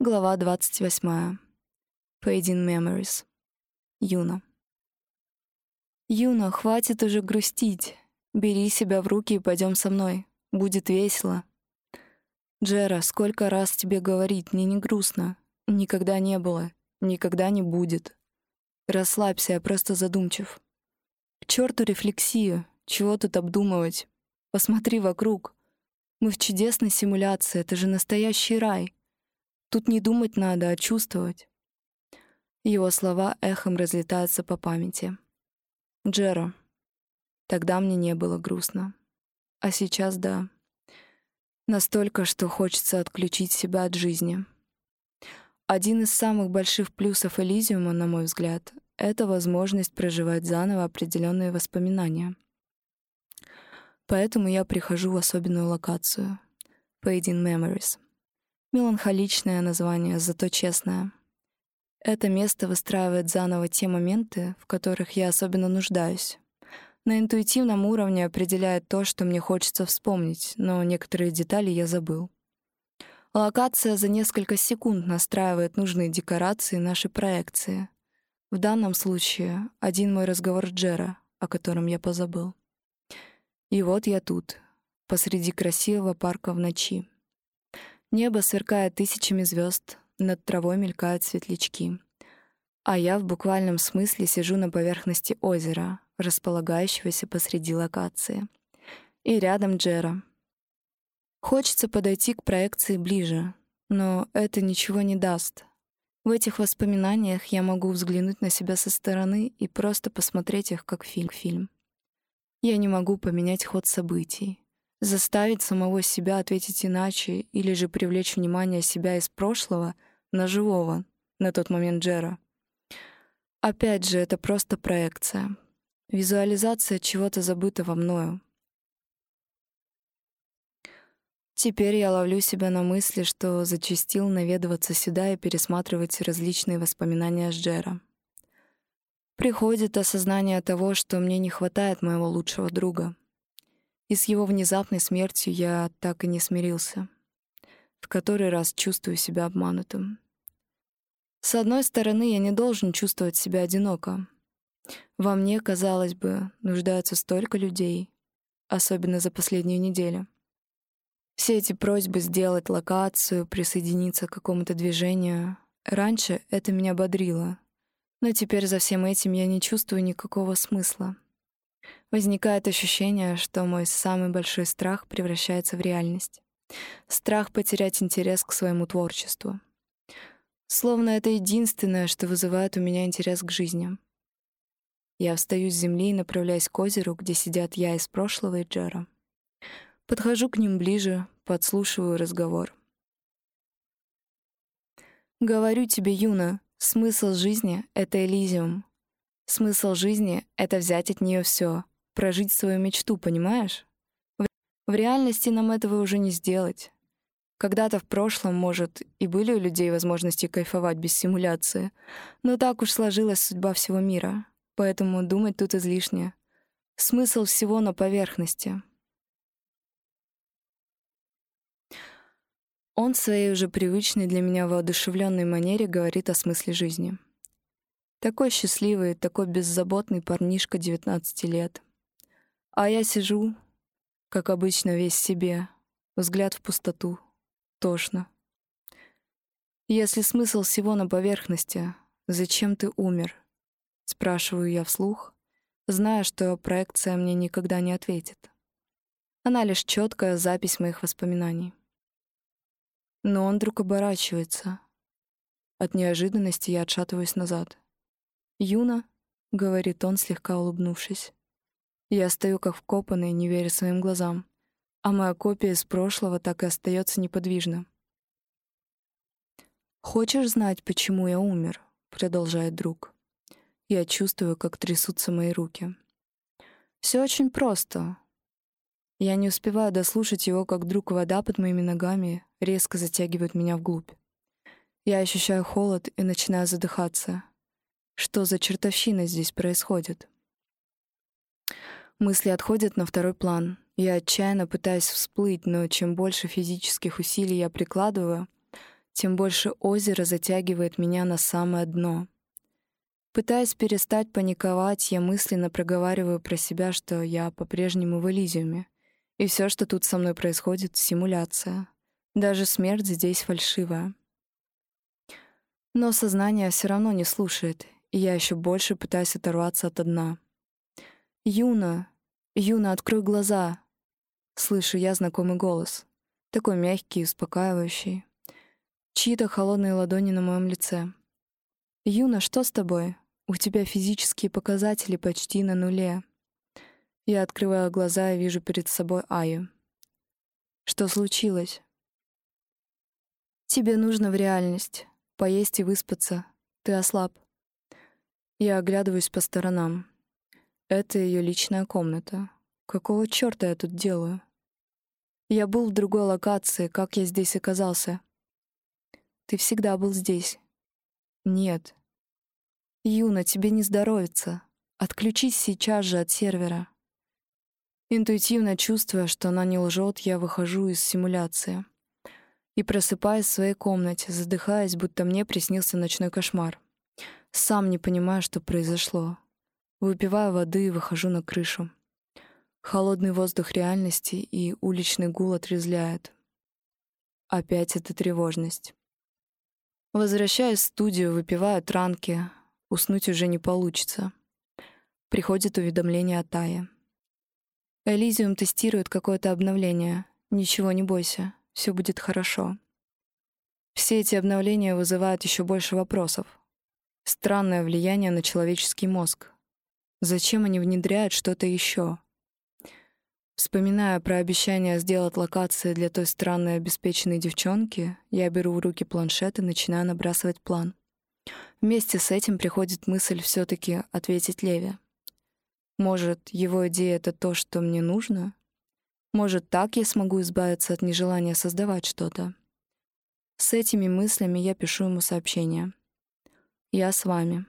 Глава 28. Fading Memories. Юна. Юна, хватит уже грустить. Бери себя в руки и пойдем со мной. Будет весело. Джера, сколько раз тебе говорить, мне не грустно. Никогда не было. Никогда не будет. Расслабься, я просто задумчив. К черту рефлексию. Чего тут обдумывать? Посмотри вокруг. Мы в чудесной симуляции, это же настоящий рай. Тут не думать надо, а чувствовать. Его слова эхом разлетаются по памяти. Джеро. Тогда мне не было грустно. А сейчас да. Настолько, что хочется отключить себя от жизни. Один из самых больших плюсов Элизиума, на мой взгляд, это возможность проживать заново определенные воспоминания. Поэтому я прихожу в особенную локацию — Fading Memories — Меланхоличное название, зато честное. Это место выстраивает заново те моменты, в которых я особенно нуждаюсь. На интуитивном уровне определяет то, что мне хочется вспомнить, но некоторые детали я забыл. Локация за несколько секунд настраивает нужные декорации нашей проекции. В данном случае один мой разговор с Джера, о котором я позабыл. И вот я тут, посреди красивого парка в ночи. Небо сверкает тысячами звезд, над травой мелькают светлячки. А я в буквальном смысле сижу на поверхности озера, располагающегося посреди локации. И рядом Джера. Хочется подойти к проекции ближе, но это ничего не даст. В этих воспоминаниях я могу взглянуть на себя со стороны и просто посмотреть их как фильм-фильм. Я не могу поменять ход событий, Заставить самого себя ответить иначе или же привлечь внимание себя из прошлого на живого, на тот момент Джера. Опять же, это просто проекция. Визуализация чего-то забытого мною. Теперь я ловлю себя на мысли, что зачастил наведываться сюда и пересматривать различные воспоминания с Джера. Приходит осознание того, что мне не хватает моего лучшего друга — и с его внезапной смертью я так и не смирился. В который раз чувствую себя обманутым. С одной стороны, я не должен чувствовать себя одиноко. Во мне, казалось бы, нуждаются столько людей, особенно за последнюю неделю. Все эти просьбы сделать локацию, присоединиться к какому-то движению. Раньше это меня бодрило, но теперь за всем этим я не чувствую никакого смысла. Возникает ощущение, что мой самый большой страх превращается в реальность. Страх потерять интерес к своему творчеству. Словно это единственное, что вызывает у меня интерес к жизни. Я встаю с земли и направляюсь к озеру, где сидят я из прошлого и Джера. Подхожу к ним ближе, подслушиваю разговор. Говорю тебе, Юна, смысл жизни — это Элизиум. Смысл жизни — это взять от нее все, прожить свою мечту, понимаешь? В, реальности нам этого уже не сделать. Когда-то в прошлом, может, и были у людей возможности кайфовать без симуляции, но так уж сложилась судьба всего мира, поэтому думать тут излишне. Смысл всего на поверхности. Он в своей уже привычной для меня воодушевленной манере говорит о смысле жизни. Такой счастливый, такой беззаботный парнишка 19 лет. А я сижу, как обычно, весь себе, взгляд в пустоту, тошно. Если смысл всего на поверхности, зачем ты умер? Спрашиваю я вслух, зная, что проекция мне никогда не ответит. Она лишь четкая запись моих воспоминаний. Но он вдруг оборачивается. От неожиданности я отшатываюсь назад. «Юна», — говорит он, слегка улыбнувшись. Я стою как вкопанный, не веря своим глазам, а моя копия из прошлого так и остается неподвижна. «Хочешь знать, почему я умер?» — продолжает друг. Я чувствую, как трясутся мои руки. Все очень просто. Я не успеваю дослушать его, как вдруг вода под моими ногами резко затягивает меня вглубь. Я ощущаю холод и начинаю задыхаться. Что за чертовщина здесь происходит? Мысли отходят на второй план. Я отчаянно пытаюсь всплыть, но чем больше физических усилий я прикладываю, тем больше озеро затягивает меня на самое дно. Пытаясь перестать паниковать, я мысленно проговариваю про себя, что я по-прежнему в Элизиуме, и все, что тут со мной происходит, — симуляция. Даже смерть здесь фальшивая. Но сознание все равно не слушает, и я еще больше пытаюсь оторваться от дна. «Юна! Юна, открой глаза!» Слышу я знакомый голос. Такой мягкий успокаивающий. Чьи-то холодные ладони на моем лице. «Юна, что с тобой? У тебя физические показатели почти на нуле». Я открываю глаза и вижу перед собой Аю. «Что случилось?» «Тебе нужно в реальность. Поесть и выспаться. Ты ослаб». Я оглядываюсь по сторонам. Это ее личная комната. Какого чёрта я тут делаю? Я был в другой локации, как я здесь оказался? Ты всегда был здесь. Нет. Юна, тебе не здоровится. Отключись сейчас же от сервера. Интуитивно чувствуя, что она не лжет, я выхожу из симуляции и просыпаюсь в своей комнате, задыхаясь, будто мне приснился ночной кошмар. Сам не понимаю, что произошло. Выпиваю воды и выхожу на крышу. Холодный воздух реальности и уличный гул отрезляют. Опять эта тревожность. Возвращаюсь в студию, выпиваю транки. Уснуть уже не получится. Приходит уведомление от Тая. Элизиум тестирует какое-то обновление. Ничего не бойся, все будет хорошо. Все эти обновления вызывают еще больше вопросов. Странное влияние на человеческий мозг. Зачем они внедряют что-то еще? Вспоминая про обещание сделать локации для той странной обеспеченной девчонки, я беру в руки планшет и начинаю набрасывать план. Вместе с этим приходит мысль все таки ответить Леве. Может, его идея — это то, что мне нужно? Может, так я смогу избавиться от нежелания создавать что-то? С этими мыслями я пишу ему сообщение. «Я с вами.